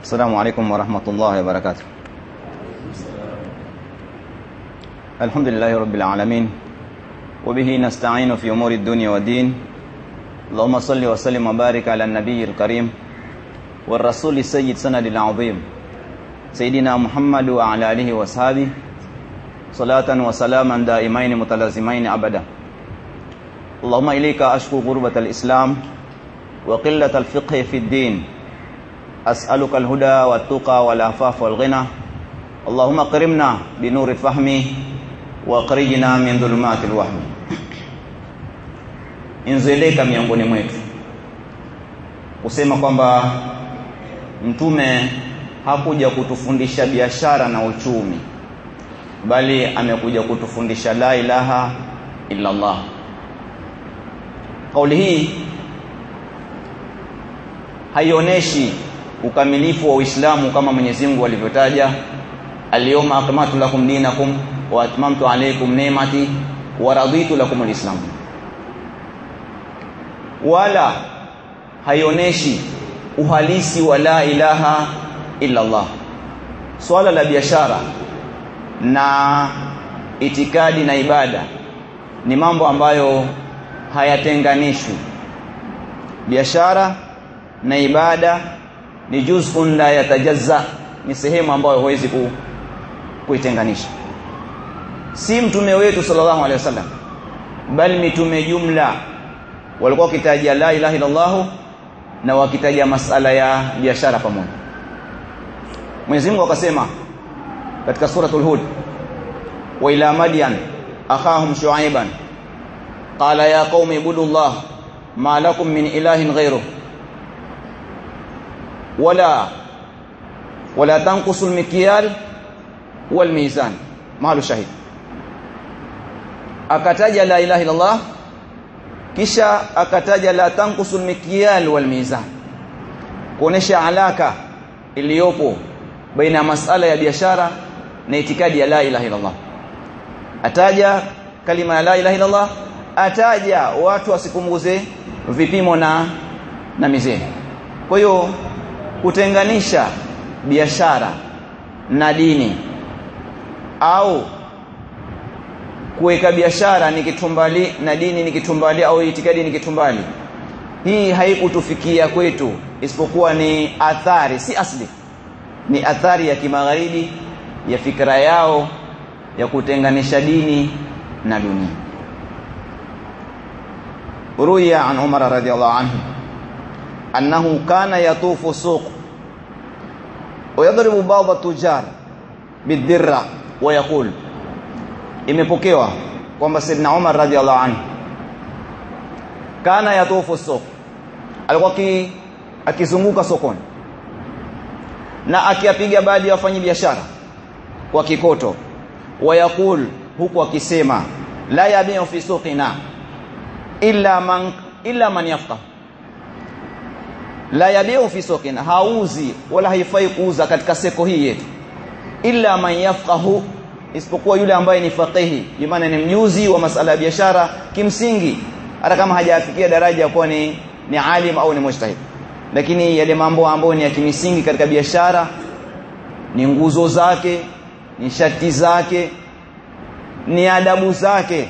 السلام عليكم ورحمة الله وبركاته. الحمد لله رب العالمين وبه نستعين في أمور الدنيا والدين. اللهم صل وسلم وبارك على النبي الكريم والرسول السيد سند العظيم سيدنا محمد وعلى آله وصحبه صلاة وسلاما دائمين متلازمين أبدا. اللهم إليك أشكو غربة الإسلام وقلة الفقه في الدين. أسألك الهدى والتقى والعفاف والغنى اللهم اكرمنا بنور الفهم واخرجنا من ظلمات الوهم inzoeleka miongoni mwetu kusema kwamba mtume hakuja kutufundisha biashara na uchumi bali amekuja kutufundisha la ilaha illa Allah kauli hii haionyeshi ukamilifu wa Uislamu kama Mwenyezi Mungu alivyotaja. Aliyoma akmatu lakum dinakum wa atmamtu alaykum ni'mati wa raditu lakum al-islam wala hayoneshi uhalisi wa la ilaha illa Allah. Swala la biashara na itikadi na ibada ni mambo ambayo hayatenganishwi. Biashara na ibada ni juz'un la yatajazza ni sehemu ambayo huwezi ku, kuitenganisha. Si mtume wetu sallallahu alaihi wasallam bali mitume jumla. Walikuwa wakitaja la ilaha illallah na wakitaja masala ya biashara pamoja. Mwenyezi Mungu akasema katika suratul Hud wa ila madian akhahum shuaiban qala ya qaumi ibudullah ma lakum min ilahin ghayruh wala wala tanqusu almikyal walmizan mahalu shahid. Akataja la ilaha illallah kisha akataja la tanqusu almikyal walmizan kuonesha alaka iliyopo baina ya masala ya biashara na itikadi ya la ilaha illallah. Ataja kalima ya la ilaha illallah ataja watu wasipunguze vipimo na na mizani kwa hiyo kutenganisha biashara na dini au kuweka biashara ni kitumbali na dini ni kitumbali au itikadi ni kitumbali hii haikutufikia kwetu isipokuwa ni athari si asli. Ni athari ya kimagharibi ya fikra yao ya kutenganisha dini na dunia. Ruya an umar radhiyallahu anhu annahu kana yatufu suq ويضرب بعض التجار بالدره ويقول imepokewa kwamba Saidna Umar radhiallahu anhu kana yatufu suq alikuwa akizunguka sokoni na akiapiga baadhi ya wafanyi biashara kwa kikoto wayakul huku akisema la yabiu fi suqina illa man illa man yafqah la yabiu fi sokin hauzi wala haifai kuuza katika seko hii yetu. Illa man yafqahu isipokuwa yule ambaye ni faqihi. Maana ni mjuzi wa masala ya biashara kimsingi hata kama hajafikia daraja kuwa ni ni alim au ni mujtahid. Lakini yale mambo ambayo ni ya kimsingi katika biashara ni nguzo zake ni shati zake ni adabu zake.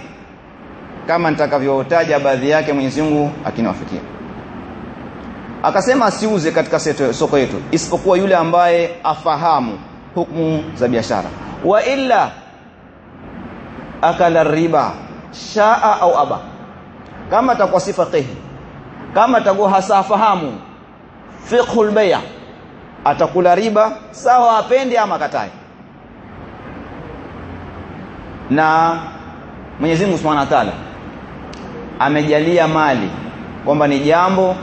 Kama nitakavyotaja baadhi yake Mwenyezi Mungu akiniwafikia akasema asiuze katika soko yetu isipokuwa yule ambaye afahamu hukumu za biashara. Wa illa akala riba shaa au aba. Kama atakuwa si kama atakuwa hasafahamu fiqhul bay' atakula riba sawa apende ama katai. Na Mwenyezi Mungu Subhanahu wa Ta'ala amejalia mali kwamba ni jambo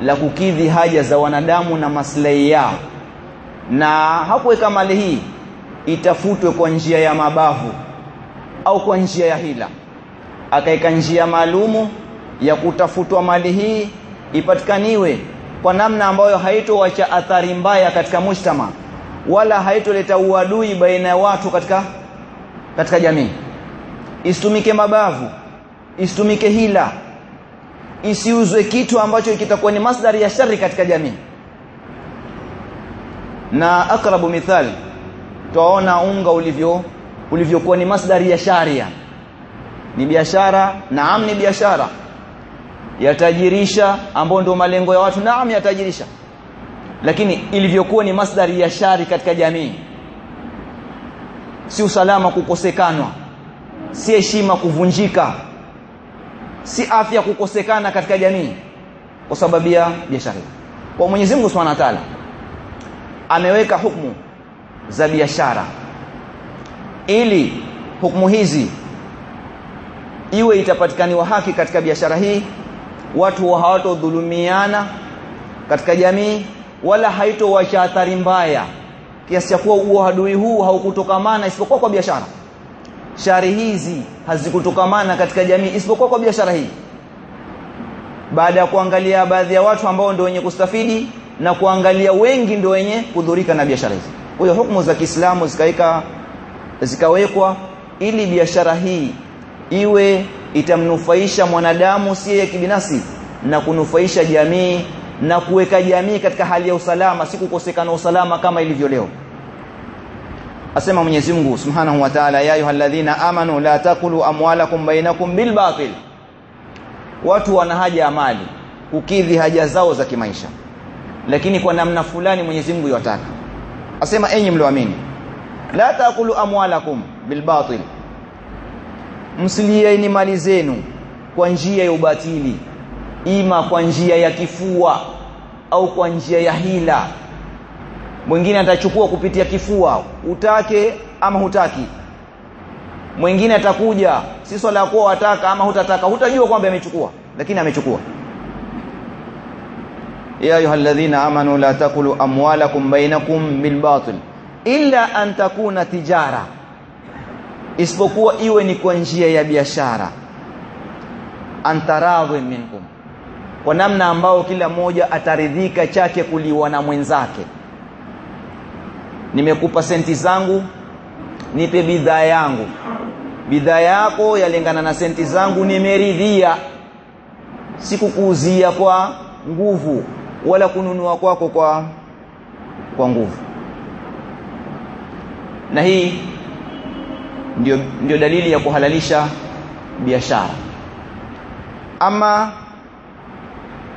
la kukidhi haja za wanadamu na maslahi yao. Na hakuweka mali hii itafutwe kwa njia ya mabavu au kwa njia ya hila. Akaweka njia maalumu ya kutafutwa mali hii ipatikaniwe kwa namna ambayo haitowacha athari mbaya katika mujtama wala haitoleta uadui baina ya watu katika katika jamii. Isitumike mabavu isitumike hila isiuzwe kitu ambacho kitakuwa ni masdari ya shari katika jamii. Na akrabu mithali twaona unga ulivyo ulivyokuwa ni masdari ya sharia. Ni biashara naam ni biashara. Yatajirisha ambao ndio malengo ya watu naam yatajirisha. Lakini ilivyokuwa ni masdari ya shari katika jamii. Si usalama kukosekanwa. Si heshima kuvunjika si afya kukosekana katika jamii kwa sababu ya biashara kwa Mwenyezi Mungu Subhanahu wa Ta'ala ameweka hukumu za biashara ili hukumu hizi iwe itapatikaniwa haki katika biashara hii watu hawatodhulumiana katika jamii wala haitowasha athari mbaya kiasi cha kuwa uadui huu haukutokamana isipokuwa kwa biashara shari hizi hazikutokamana katika jamii isipokuwa kwa biashara hii. Baada ya kuangalia baadhi ya watu ambao ndio wenye kustafidi na kuangalia wengi ndio wenye kudhurika na biashara hizi. Kwa hiyo hukumu za Kiislamu zikaika zikawekwa ili biashara hii iwe itamnufaisha mwanadamu si yeye kibinafsi na kunufaisha jamii na kuweka jamii katika hali ya usalama si kukosekana usalama kama ilivyo leo asema Mwenyezi Mungu Subhanahu wa Ta'ala ya ayyuhalladhina amanu la takulu amwalakum bainakum bil batil. Watu wana haja ya mali kukidhi haja zao za kimaisha. Lakini kwa namna fulani Mwenyezi Mungu yataka asema enyi mlioamini la takulu amwalakum bil batil. Msilieni mali zenu kwa njia ya ubatili ima kwa njia ya kifua au kwa njia ya hila mwingine atachukua kupitia kifua utake ama hutaki. Mwingine atakuja si swala ya kuwa wataka ama hutataka hutajua kwamba amechukua lakini amechukua. Ya ayyuhalladhina amanu la takulu amwalakum bainakum bil batil illa an takuna tijara isipokuwa iwe ni kwa njia ya biashara. Antaradhi minkum kwa namna ambao kila mmoja ataridhika chake kuliwa na mwenzake nimekupa senti zangu nipe bidhaa yangu. Bidhaa yako yalingana na senti zangu nimeridhia. Sikukuuzia kwa nguvu wala kununua kwako kwa kwa nguvu. Na hii ndio, ndio dalili ya kuhalalisha biashara. Ama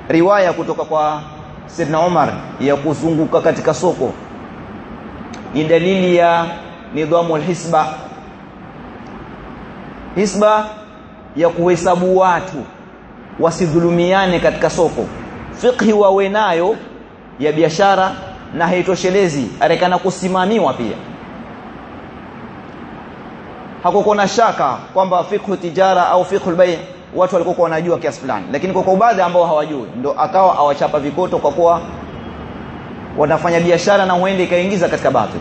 riwaya kutoka kwa Sidna Umar ya kuzunguka katika soko ni dalili ya nidhamu alhisba. Hisba ya kuhesabu watu wasidhulumiane katika soko. Fiqhi wawe nayo ya biashara na haitoshelezi arekana kusimamiwa pia. Hakuko na shaka kwamba fiqhu tijara au fiqhu albay watu walikuwa wanajua kiasi fulani. Lakini kwa baadhi ambao hawajui ndo akawa awachapa vikoto kwa kuwa wanafanya biashara na huende ikaingiza katika batil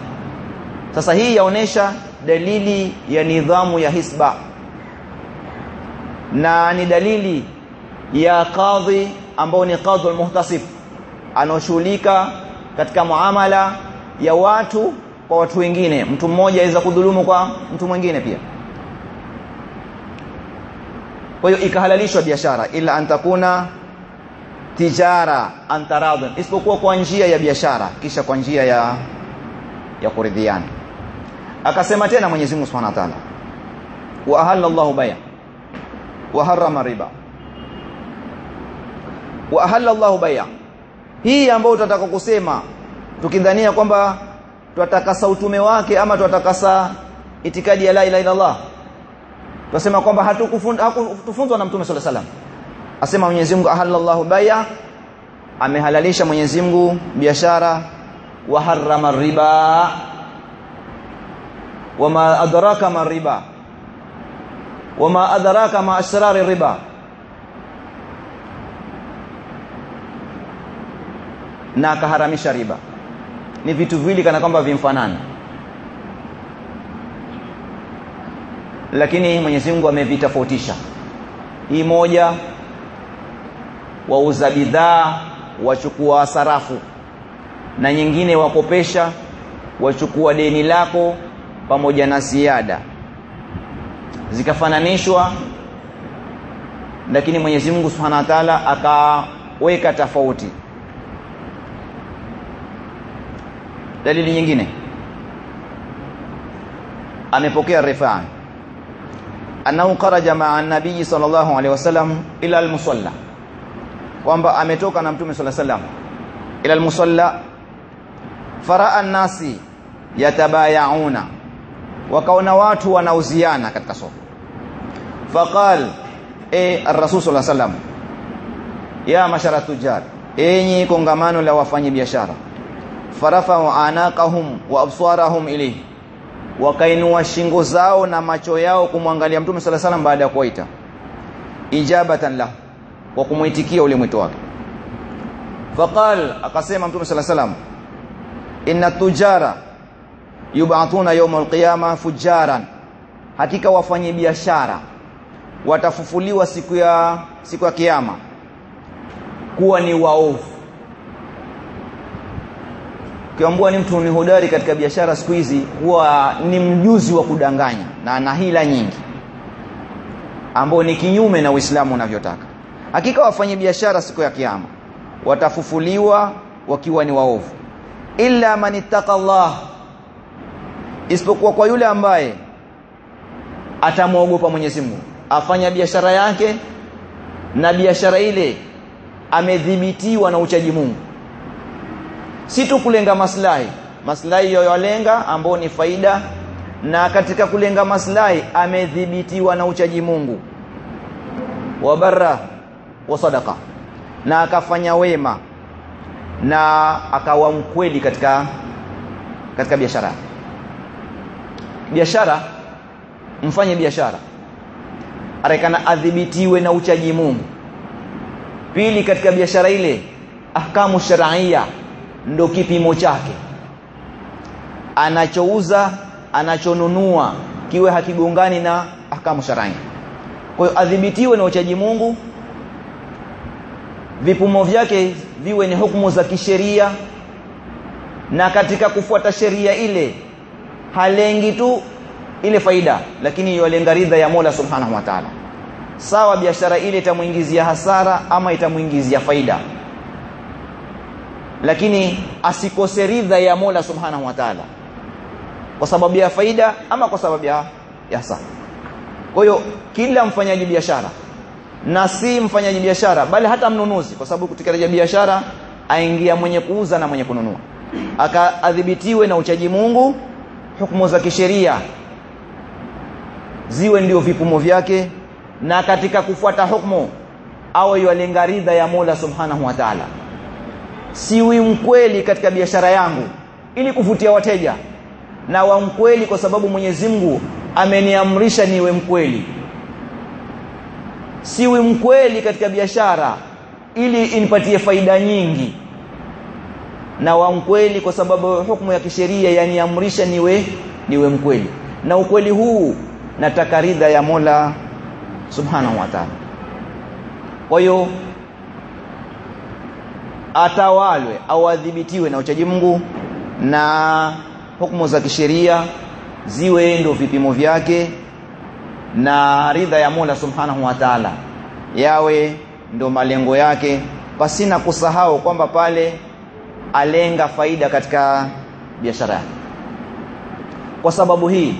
sasa hii yaonesha dalili ya nidhamu ya hisba. Na ni dalili ya kadhi ambao ni kadhi almuhtasib anaoshughulika katika muamala ya watu kwa watu wengine. Mtu mmoja aweza kudhulumu kwa mtu mwingine pia. Kwa hiyo ikahalalishwa biashara. Ila antakuna tijara antaradun isipokuwa kwa njia ya biashara kisha kwa njia ya ya kuridhiana. Akasema tena Mwenyezi Mungu Subhanahu wa Ta'ala wa ahalla Allahu baya wa harrama riba. Wa ahalla Allahu baya. Hii ambayo tutataka kusema tukidhania kwamba tutakasa utume wake ama tutakasa itikadi ya la ilaha illa Allah tunasema kwamba hatukufunzwa na mtume sallallahu alaihi wasallam asema Mwenyezi Mungu ahallallahu baya. Amehalalisha Mwenyezi Mungu biashara. Wa harrama riba. Wama adraka ma riba. Wama adraka ma asrar riba. Na akaharamisha riba. Ni vitu viwili kana kwamba vimfanana lakini Mwenyezi Mungu amevitofautisha. Hii moja wauza bidhaa wachukua sarafu. Na nyingine wakopesha wachukua deni lako pamoja na ziada. Zikafananishwa lakini Mwenyezi Mungu Subhanahu wa Ta'ala akaweka tofauti. Dalili nyingine. Amepokea rifaa. Annahu kharaja ma'a an-nabiy sallallahu alaihi wasallam ila al-musalla kwamba ametoka na mtume sala wasallam ila al-musalla. Faraa an-nasi yatabayauna wakaona watu wanauziana katika soko. Faqal e sallallahu alaihi wasallam ya mashara tujar enyi kongamano la wafanyi biashara farafa'u anaqahum wa absarahum ilayhi wakainua shingo zao na macho yao kumwangalia mtume sala salam baada ya kuwaita. Ijabatan la kwa kumuitikia ule mwito wake. Faqal akasema mtume sala salam inna tujara yub'athuna yawm alqiyama fujaran hakika wafanye biashara watafufuliwa siku ya siku ya kiyama kuwa ni waovu. Kiambua ni mtu ni hodari katika biashara siku hizi huwa ni mjuzi wa kudanganya na ana hila nyingi ambao ni kinyume na Uislamu unavyotaka. Hakika wafanye biashara siku ya kiyama watafufuliwa wakiwa ni waovu. Illa man Allah isipokuwa kwa yule ambaye atamwogopa Mwenyezi Mungu, afanya biashara yake na biashara ile amedhibitiwa na uchaji Mungu. Si tu kulenga maslahi. Maslahi yoyolenga ambao ni faida na katika kulenga maslahi amedhibitiwa na uchaji Mungu. Wa barra wa sadaqa. Na akafanya wema na akawa mkweli katika katika biashara. Biashara mfanye biashara. Arekana adhibitiwe na uchaji Mungu. Pili katika biashara ile ahkamu sharaia ndo kipimo chake. Anachouza anachonunua kiwe hakigongani na ahkamu sharaia kwa hiyo adhibitiwe na uchaji Mungu vipimo vyake viwe ni hukumu za kisheria na katika kufuata sheria ile halengi tu ile faida lakini yolenga ridha ya Mola Subhanahu wa Ta'ala. Sawa biashara ile itamuingizia hasara ama itamuingizia faida lakini asikose ridha ya Mola Subhanahu wa Ta'ala kwa sababu ya faida ama kwa sababu ya hasara. Kwa hiyo kila mfanyaji biashara na si mfanyaji biashara bali hata mnunuzi kwa sababu katika biashara aingia mwenye kuuza na mwenye kununua. Akaadhibitiwe na uchaji Mungu hukumu za kisheria ziwe ndio vipumo vyake na katika kufuata hukumu awe yalenga ridha ya Mola Subhanahu wa Ta'ala. Siwi mkweli katika biashara yangu ili kuvutia wateja na wa mkweli kwa sababu Mwenyezi Mungu ameniamrisha niwe mkweli siwi mkweli katika biashara ili inipatie faida nyingi. Na wa mkweli kwa sababu hukumu ya kisheria yaniamrisha niwe niwe mkweli. Na ukweli huu nataka ridha ya Mola Subhanahu wa Ta'ala. Kwa hiyo atawalwe au adhibitiwe na uchaji Mungu na hukumu za kisheria ziwe ndio vipimo vyake na ridha ya Mola Subhanahu wa Ta'ala. Yawe ndo malengo yake pasina kusahau kwamba pale alenga faida katika biashara yake. Kwa sababu hii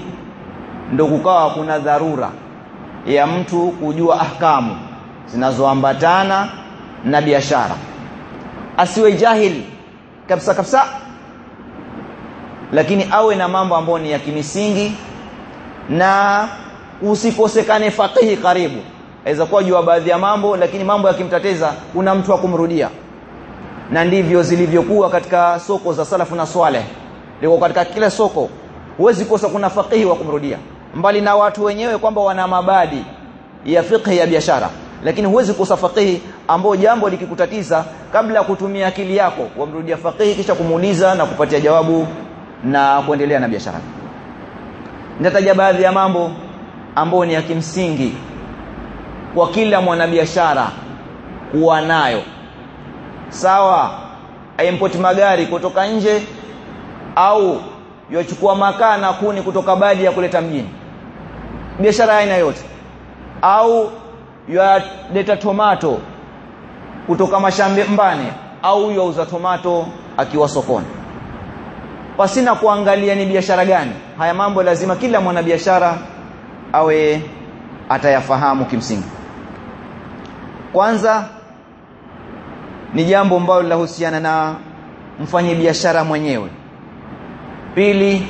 ndo kukawa kuna dharura ya mtu kujua ahkamu zinazoambatana na biashara. Asiwe jahili kabisa kabisa lakini awe na mambo ambayo ni ya kimisingi na usikosekane faqihi karibu. Aweza kuwa jua baadhi ya mambo lakini mambo yakimtateza una mtu wa kumrudia. Na ndivyo zilivyokuwa katika soko za salafu na swale liko katika kila soko. Huwezi kosa kuna faqihi wa kumrudia. Mbali na watu wenyewe kwamba wana mabadi ya fiqh ya biashara. Lakini huwezi kosa faqihi ambao jambo likikutatiza kabla ya kutumia akili yako wamrudia faqihi kisha kumuuliza na kupatia jawabu na kuendelea na biashara. Nitataja baadhi ya mambo ambayo ni ya kimsingi kwa kila mwanabiashara kuwa nayo. Sawa aimport magari kutoka nje au yochukua makaa na kuni kutoka badi ya kuleta mjini. Biashara aina yote. Au yaleta tomato kutoka mashambe mbane au yauza tomato akiwa sokoni. Pasina kuangalia ni biashara gani. Haya mambo lazima kila mwanabiashara awe atayafahamu kimsingi. Kwanza ni jambo ambalo linahusiana na mfanyabiashara mwenyewe. Pili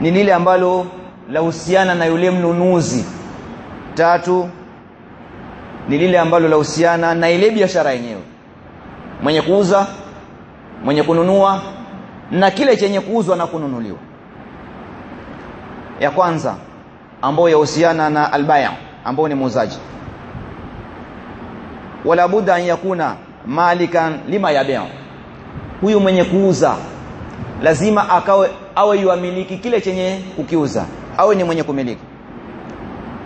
ni lile ambalo lahusiana na yule mnunuzi. Tatu ni lile ambalo lahusiana na ile biashara yenyewe. Mwenye kuuza mwenye kununua na kile chenye kuuzwa na kununuliwa. Ya kwanza ambayo yahusiana na albaya ambao ni muuzaji. Wala budda an yakuna malikan lima yabiu. Huyu mwenye kuuza lazima akawe awe yuamiliki kile chenye kukiuza. Awe ni mwenye kumiliki.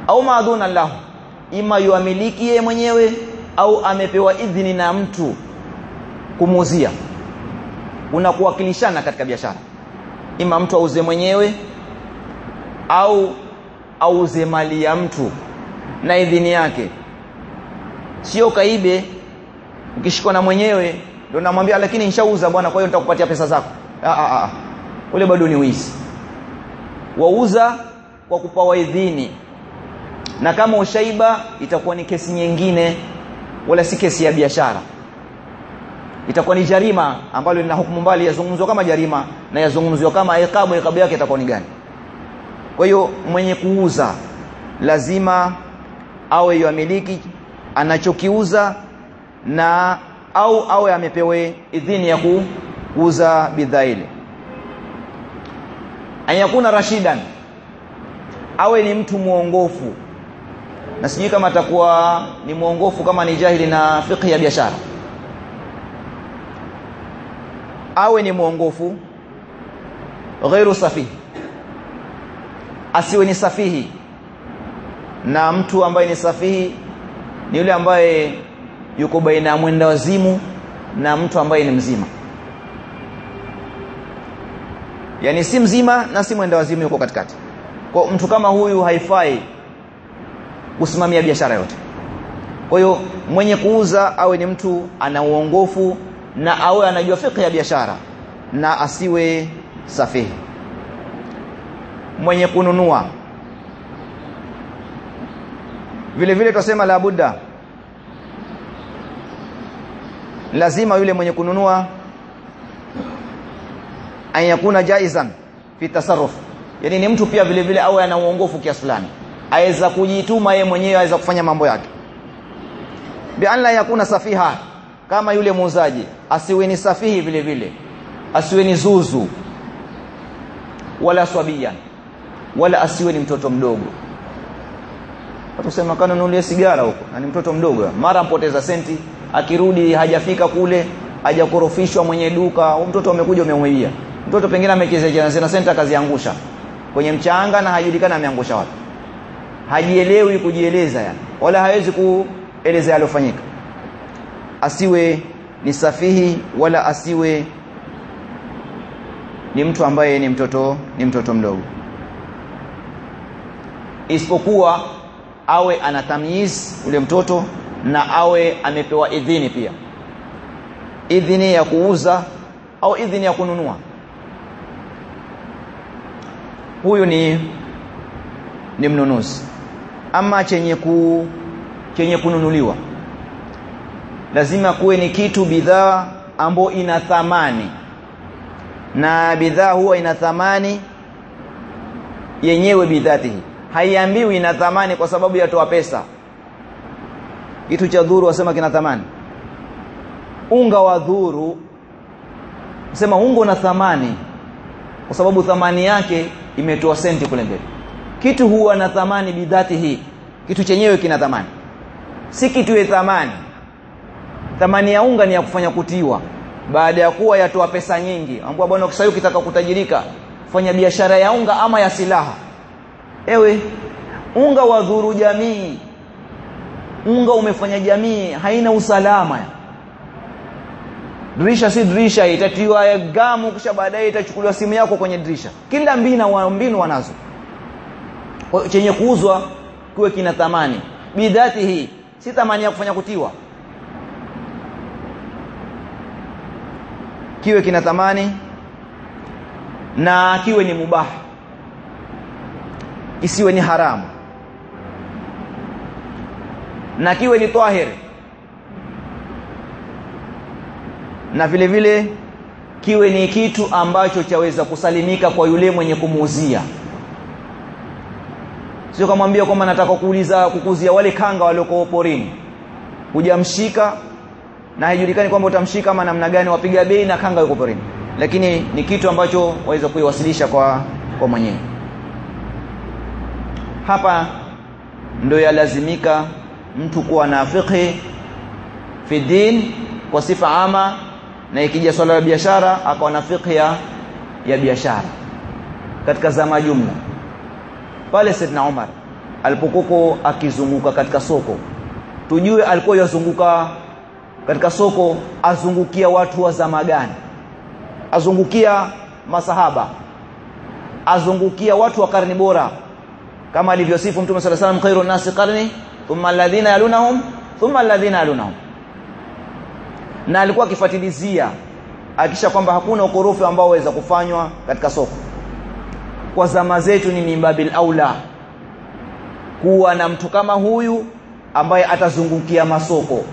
Au maadhuna lahu ima yuamiliki yeye mwenyewe au amepewa idhini na mtu kumuuzia. Unakuwakilishana katika biashara. Ima mtu auze mwenyewe au auze mali ya mtu na idhini yake. Sio kaibe ukishikwa na mwenyewe ndio namwambia lakini nishauza bwana kwa hiyo nitakupatia pesa zako. A a a ule bado ni wizi. Wauza kwa kupawa idhini. Na kama ushaiba itakuwa ni kesi nyingine wala si kesi ya biashara. Itakuwa ni jarima ambalo lina hukumu mbali yazungumzwa kama jarima na yazungumzwa kama iqabu iqabu yake itakuwa ni gani kwa hiyo mwenye kuuza lazima awe yamiliki anachokiuza na au awe amepewe idhini ya kuuza bidhaa ile. Anyakuna rashidan awe ni mtu muongofu na sijui kama atakuwa ni muongofu kama ni jahili na fiqh ya biashara. Awe ni muongofu ghairu safihi asiwe ni safihi. Na mtu ambaye ni safihi ni yule ambaye yuko baina ya mwenda wazimu na mtu ambaye ni mzima. Yani si mzima na si mwenda wazimu yuko katikati. Kwa mtu kama huyu haifai kusimamia biashara yote. Kwa hiyo mwenye kuuza awe ni mtu ana uongofu na awe anajua fiqh ya biashara na asiwe safihi mwenye kununua. Vile vile tusema la budda. Lazima yule mwenye kununua ayakuna jaizan fi tasarruf. Yani ni mtu pia vile vile awe ana uongofu kiasi fulani. Aweza kujituma yeye mwenyewe aweza kufanya mambo yake. Bi an la yakuna safiha. Kama yule muuzaji asiwe ni safihi vile vile. Asiwe ni zuzu. Wala swabiyan wala asiwe ni mtoto mdogo. Tusema kanunulie sigara huko? Na ni mtoto mdogo. Mara mpoteza senti akirudi hajafika kule hajakorofishwa mwenye duka mtoto amekuja umemwibia. Mtoto pengine amechezea na senti akaziangusha. Kwenye mchanga na hajulikana ameangusha wapi. Hajielewi kujieleza yani. Wala hawezi kueleza yaliyofanyika. Asiwe ni safihi wala asiwe ni mtu ambaye ni mtoto ni mtoto mdogo isipokuwa awe ana tamyiz yule mtoto na awe amepewa idhini pia. Idhini ya kuuza au idhini ya kununua. Huyu ni ni mnunuzi. Ama chenye ku chenye kununuliwa. Lazima kuwe ni kitu bidhaa ambayo ina thamani. Na bidhaa huwa ina thamani yenyewe bidhatihi haiambiwi ina thamani kwa sababu yatoa pesa. Kitu cha dhuru wasema kina thamani. Unga wa dhuru. Sema unga una thamani kwa sababu thamani yake imetoa senti kule mbele. Kitu huwa na thamani bidhati hii. Kitu chenyewe kina thamani. Si kitu ya thamani. Thamani ya unga ni ya kufanya kutiwa. Baada ya kuwa yatoa pesa nyingi. Ambao bwana ukisahau ukitaka kutajirika fanya biashara ya unga ama ya silaha ewe unga wa dhuru jamii. Unga umefanya jamii haina usalama. Dirisha si dirisha itatiwa gamu kisha baadaye itachukuliwa simu yako kwenye dirisha. Kila mbina wa mbinu wanazo. Chenye kuuzwa kiwe kina thamani. Bidhati hii si thamani ya kufanya kutiwa. Kiwe kina thamani na kiwe ni mubah isiwe ni haramu. Na kiwe ni tahir. Na vile vile kiwe ni kitu ambacho chaweza kusalimika kwa yule mwenye kumuuzia. Sio kamwambia kwamba nataka kuuliza kukuzia wale kanga walioko porini. Hujamshika na haijulikani kwamba utamshika ama namna gani wapiga bei na kanga yuko porini. Lakini ni kitu ambacho waweza kuiwasilisha kwa kwa mwenyewe hapa ndio yalazimika mtu kuwa na fiqhi fi din kwa sifa ama na ikija swala la biashara akawa na fiqhi ya, ya biashara katika zama jumla. Pale Saidna Umar alipokuwa akizunguka katika soko tujue alikuwa yazunguka katika soko azungukia watu wa zama gani? Azungukia masahaba azungukia watu wa karne bora kama alivyosifu mtume sala salam khairu nasi qarni thumma alladhina yalunhum thumma alladhina yalunahum. Na alikuwa akifuatilizia akisha kwamba hakuna ukorofi ambao waweza kufanywa katika soko. Kwa zama zetu ni mimbabil aula. Kuwa na mtu kama huyu ambaye atazungukia masoko.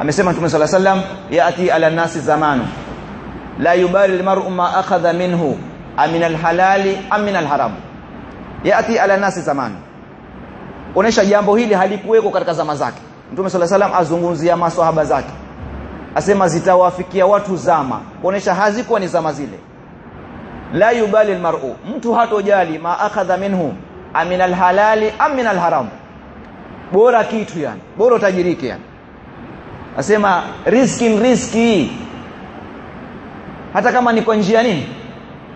Amesema mtume sala salam yaati ala nasi zamanu la yubari almar'u ma akhadha minhu amina alhalali amina alharam yati ala nasi zamani. Onesha jambo hili halikuweko katika zama zake. Mtume sala salam azungumzia maswahaba zake. Asema zitawafikia watu zama. Onesha hazikuwa ni zama zile. La yubali almar'u. Mtu hatojali ma akhadha minhu amin alhalali am min alharam. Bora kitu yani. Bora utajirike yani. Asema riski riski. Hata kama ni kwa njia nini?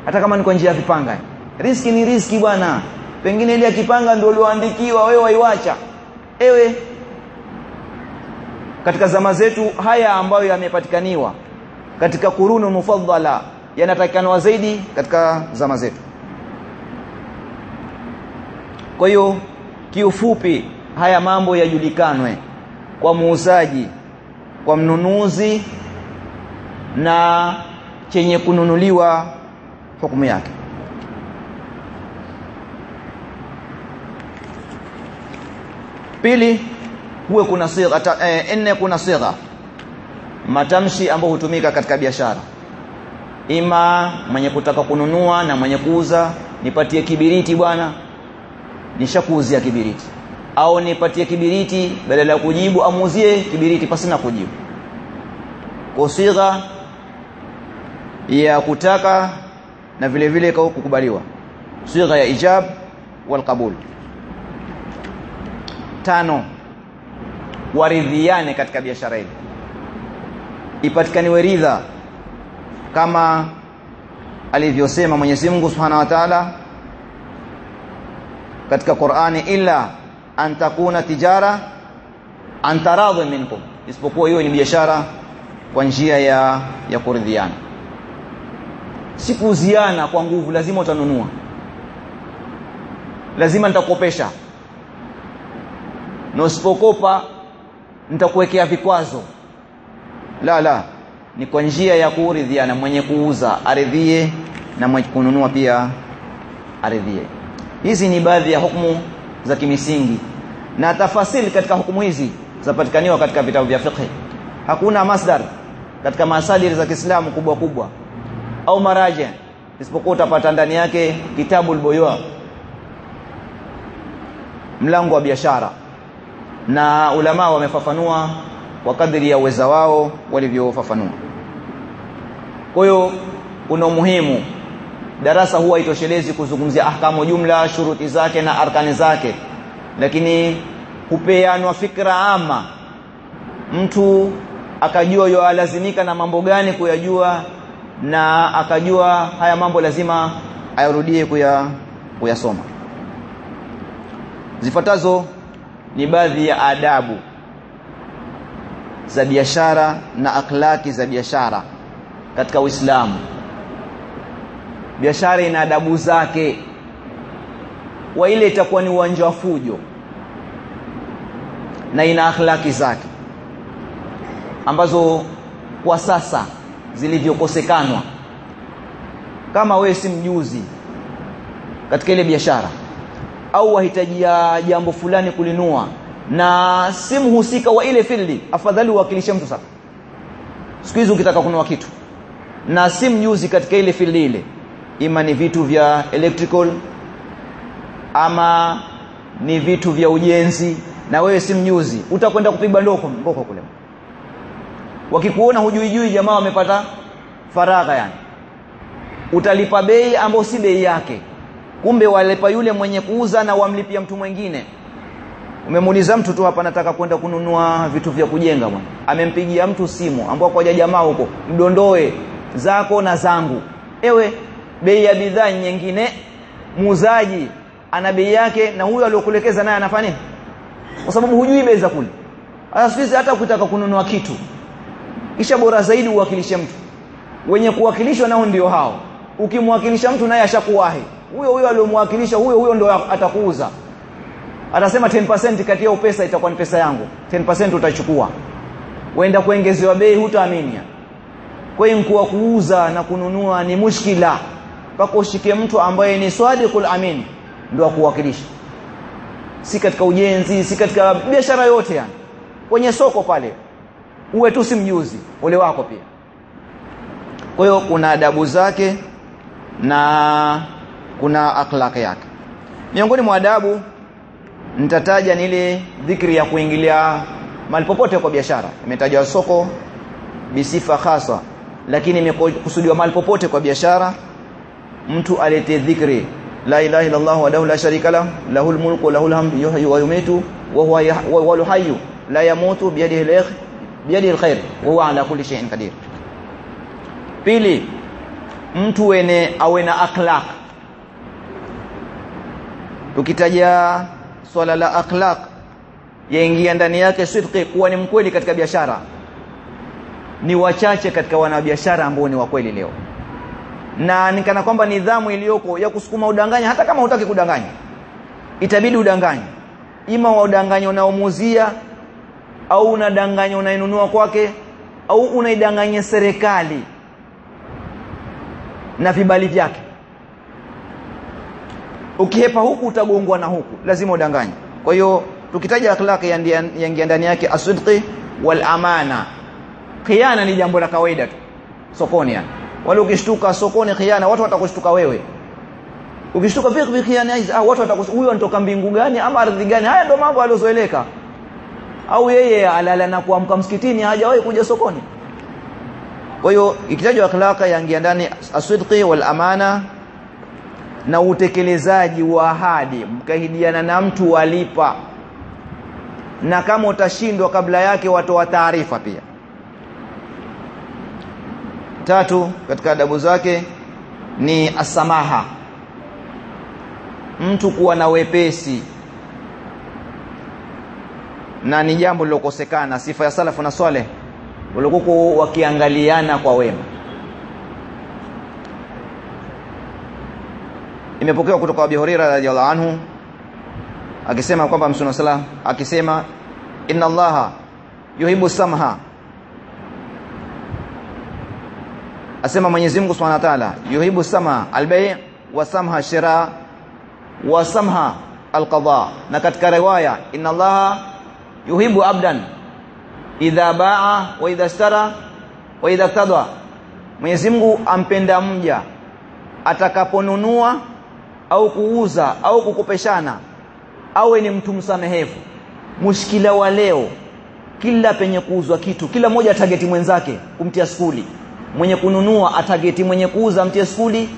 Hata kama ni kwa njia ya vipanga yani riski ni riski bwana. Pengine ile akipanga kipanga ndio ulioandikiwa wewe waiwacha. Ewe. Katika zama zetu haya ambayo yamepatikaniwa katika kurunu mufaddala yanatakikana zaidi katika zama zetu. Kwa hiyo kiufupi haya mambo yajulikanwe kwa muuzaji kwa mnunuzi na chenye kununuliwa hukumu yake pili huwe kuna sigha eh, nne kuna sigha. Matamshi ambayo hutumika katika biashara. Ima mwenye kutaka kununua na mwenye kuuza nipatie kibiriti bwana. Nishakuuzia kibiriti. Au nipatie kibiriti badala ya kujibu amuuzie kibiriti pasina kujibu. Kwa sigha ya kutaka na vile vile kukubaliwa. Sigha ya ijab wal qabul tano waridhiane katika biashara hii. Ipatikaniwe ridha kama alivyosema Mwenyezi Mungu Subhanahu wa Ta'ala katika Qur'ani illa an takuna tijara an taradhi minkum isipokuwa hiyo ni biashara kwa njia ya ya kuridhiana. Si kuuziana kwa nguvu lazima utanunua. Lazima nitakopesha na usipokopa nitakuwekea vikwazo. La la ni kwa njia ya kuridhiana mwenye kuuza aridhie na mwenye kununua pia aridhie. Hizi ni baadhi ya hukumu za kimisingi na tafasili katika hukumu hizi zapatikaniwa katika vitabu vya fiqh. Hakuna masdar katika masadir za Kiislamu kubwa kubwa au maraja isipokuwa utapata ndani yake kitabu al mlango wa biashara na ulama wamefafanua kwa kadri ya uweza wao walivyofafanua. Kwa hiyo kuna umuhimu. Darasa huwa itoshelezi kuzungumzia ahkamu jumla shuruti zake na arkani zake. Lakini hupeanwa fikra ama mtu akajua yoalazimika na mambo gani kuyajua na akajua haya mambo lazima ayarudie kuya kuyasoma. Zifuatazo ni baadhi ya adabu za biashara na akhlaki za biashara katika Uislamu. Biashara ina adabu zake. Wa ile itakuwa ni uwanja wa fujo na ina akhlaki zake ambazo kwa sasa zilivyokosekanwa. Kama wewe si mjuzi katika ile biashara au wahitajia jambo fulani kulinua. Na si mhusika wa ile fildi afadhali uwakilishe mtu sasa siku hizi ukitaka kununua kitu. Na si mjuzi katika ile fildi ile ima ni vitu vya electrical ama ni vitu vya ujenzi na wewe si mjuzi utakwenda kupigwa ndoko ngoko kule. Wakikuona hujuijui jamaa wamepata faragha yani. Utalipa bei ambayo si bei yake kumbe walipa yule mwenye kuuza na wamlipia mtu mwingine. Umemuuliza mtu tu hapa nataka kwenda kununua vitu vya kujenga bwana. Amempigia mtu simu ambao kwa jamaa huko mdondoe zako na zangu. Ewe bei ya bidhaa nyingine. Muuzaji ana bei yake na huyo aliyokuelekeza naye anafanya nini? Kwa sababu hujui bei za kule. Sasa hata ukitaka kununua kitu kisha bora zaidi uwakilishe mtu. Wenye kuwakilishwa nao ndio hao. Ukimwakilisha mtu naye ashakuwahi huyo huyo aliyomwakilisha huyo huyo ndio atakuuza. Atasema 10% kati ya pesa itakuwa ni pesa yangu. 10% utachukua. Wenda kuongezewa bei hutaamini kwa hiyo mkuu kuuza na kununua ni mushkila. Mpaka ushike mtu ambaye ni sadiqul amin ndio akuwakilisha si katika ujenzi si katika biashara yote yani. Kwenye soko pale. Uwe tu si mjuzi ole wako pia. Kwa hiyo kuna adabu zake na kuna akhlaq yake. Miongoni mwa adabu nitataja ni ile dhikri ya kuingilia mali popote kwa biashara. Imetajwa soko bisifa hasa lakini imekusudiwa mali popote kwa biashara. Mtu alete dhikri la ilaha illa Allah la sharika lah lahul mulku lahul hamdu yuhyi wa yumitu wa huwa wal hayyu la yamutu biyadihi al biyadihi alkhair wa huwa ala kulli shay'in qadir. Pili mtu wene awe na akhlaq tukitaja swala la akhlaq yaingia ndani yake sidqi kuwa ni mkweli katika biashara. Ni wachache katika wanabiashara ambao ni wakweli leo. Na nikana kwamba nidhamu iliyoko ya kusukuma udanganya hata kama hutaki kudanganya itabidi udanganye ima wa udanganya unaomuzia au unadanganya unainunua kwake au unaidanganya serikali na vibali vyake ukihepa huku utagongwa na huku. Lazima udanganye. Kwa hiyo tukitaja akhlaq yaingia ndani yake asidqi wal amana khiana ni jambo la kawaida tu. Sokoni yani. Wale ukishtuka sokoni khiana watu watakushtuka wewe. Ukishtuka vipi khiana hizi ah watu watakushtuka huyo anatoka mbingu gani ama ardhi gani? Haya ndo mambo aliozoeleka au yeye alala na kuamka msikitini hajawahi kuja sokoni. Kwa hiyo ikitajwa akhlaka yaingia ndani asidqi wal amana na utekelezaji wa ahadi mkahidiana na mtu walipa. Na kama utashindwa kabla yake watoa taarifa pia. Tatu katika adabu zake ni asamaha. Mtu kuwa na wepesi. Na ni jambo lilokosekana sifa ya salafu na swaleh walikuwa wakiangaliana kwa wema imepokewa kutoka Abi Huraira radhiyallahu anhu akisema kwamba Mtume sala akisema inna Allaha yuhibbu samha. Asema Mwenyezi Mungu Subhanahu wa Ta'ala yuhibbu samha albay wa samha shira wa samha alqada na katika riwaya inna Allaha yuhibbu abdan idha baa wa idha ishtara wa idha tadwa Mwenyezi Mungu ampenda mja atakaponunua au kuuza au kukopeshana awe ni mtu msamehevu. Mushkila wa leo kila penye kuuzwa kitu kila mmoja atageti mwenzake kumtia skuli. Mwenye kununua atageti mwenye kuuza mtie skuli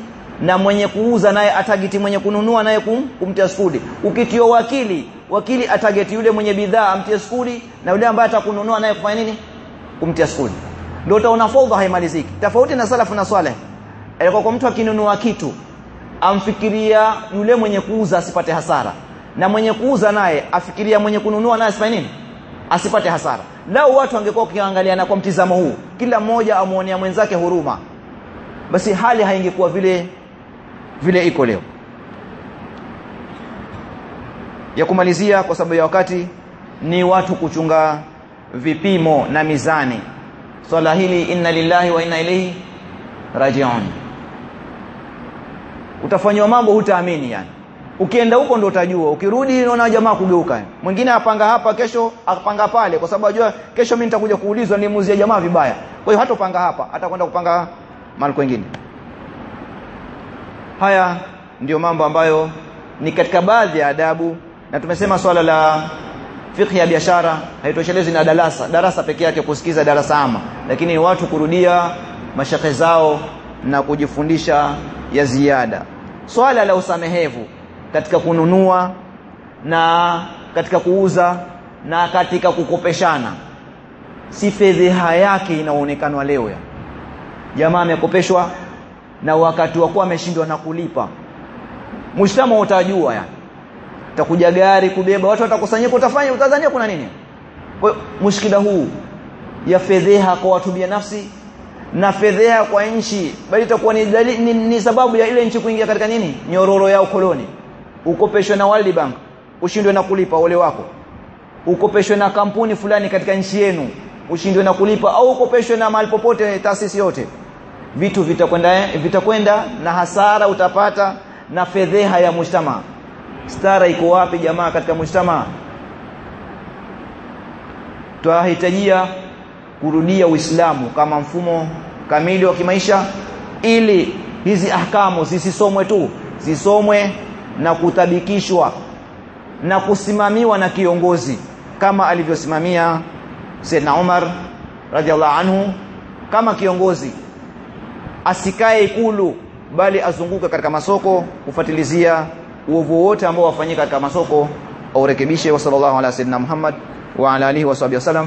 na mwenye kuuza naye atageti mwenye kununua naye kum, kumtia skuli. Ukitio wakili wakili atageti yule mwenye bidhaa amtie skuli na yule ambaye atakununua naye kufanya nini? Kumtia skuli. Ndio utaona faudha haimaliziki. Tofauti na salafu na swale. Alikuwa kwa mtu akinunua kitu amfikiria yule mwenye kuuza asipate hasara. Na mwenye kuuza naye afikiria mwenye kununua naye asifanye nini? Asipate hasara. Lao watu wangekuwa wakiangaliana kwa mtizamo huu kila mmoja amuonea mwenzake huruma basi hali haingekuwa vile vile iko leo. Ya kumalizia kwa sababu ya wakati ni watu kuchunga vipimo na mizani. Swala hili inna lillahi wa inna ilaihi rajiun utafanywa mambo hutaamini yani. Ukienda huko ndo utajua ukirudi unaona jamaa kugeuka. Mwingine apanga hapa kesho apanga pale kwa sababu ajua kesho mimi nitakuja kuulizwa nimuuzie jamaa vibaya. Kwa hiyo hatopanga hapa atakwenda kupanga mahali kwingine haya ndiyo mambo ambayo ni katika baadhi ya adabu na tumesema swala la fikhi ya biashara haitoshelezi na darasa darasa peke yake kusikiza darasa ama. Lakini watu kurudia mashake zao na kujifundisha ya ziada swala la usamehevu katika kununua na katika kuuza na katika kukopeshana. Si fedheha yake inaonekana leo ya. Jamaa amekopeshwa na wakati wa kuwa ameshindwa na kulipa. Mshtama utajua ya. Utakuja gari kubeba watu watakusanyika utafanya utadhania kuna nini? Kwa mushkila huu ya fedheha kwa watu binafsi na fedheha kwa nchi bali itakuwa ni, ni, ni sababu ya ile nchi kuingia katika nini? Nyororo ya ukoloni. Ukopeshwe na World Bank ushindwe na kulipa ole wako. Ukopeshwe na kampuni fulani katika nchi yenu ushindwe na kulipa. Au ukopeshwe na mahali popote taasisi yote. Vitu vitakwenda vitakwenda na hasara utapata na fedheha ya mshtama stara iko wapi jamaa katika mshtama twahitajia kurudia Uislamu kama mfumo kamili wa kimaisha ili hizi ahkamu zisisomwe tu zisomwe na kutabikishwa na kusimamiwa na kiongozi kama alivyosimamia Saidna Umar radhiallahu anhu kama kiongozi asikae ikulu bali azunguke katika masoko kufuatilizia uovu wote ambao wafanyika katika masoko aurekebishe wa sallallahu ala sayyidina Muhammad wa ala alihi wa wasallam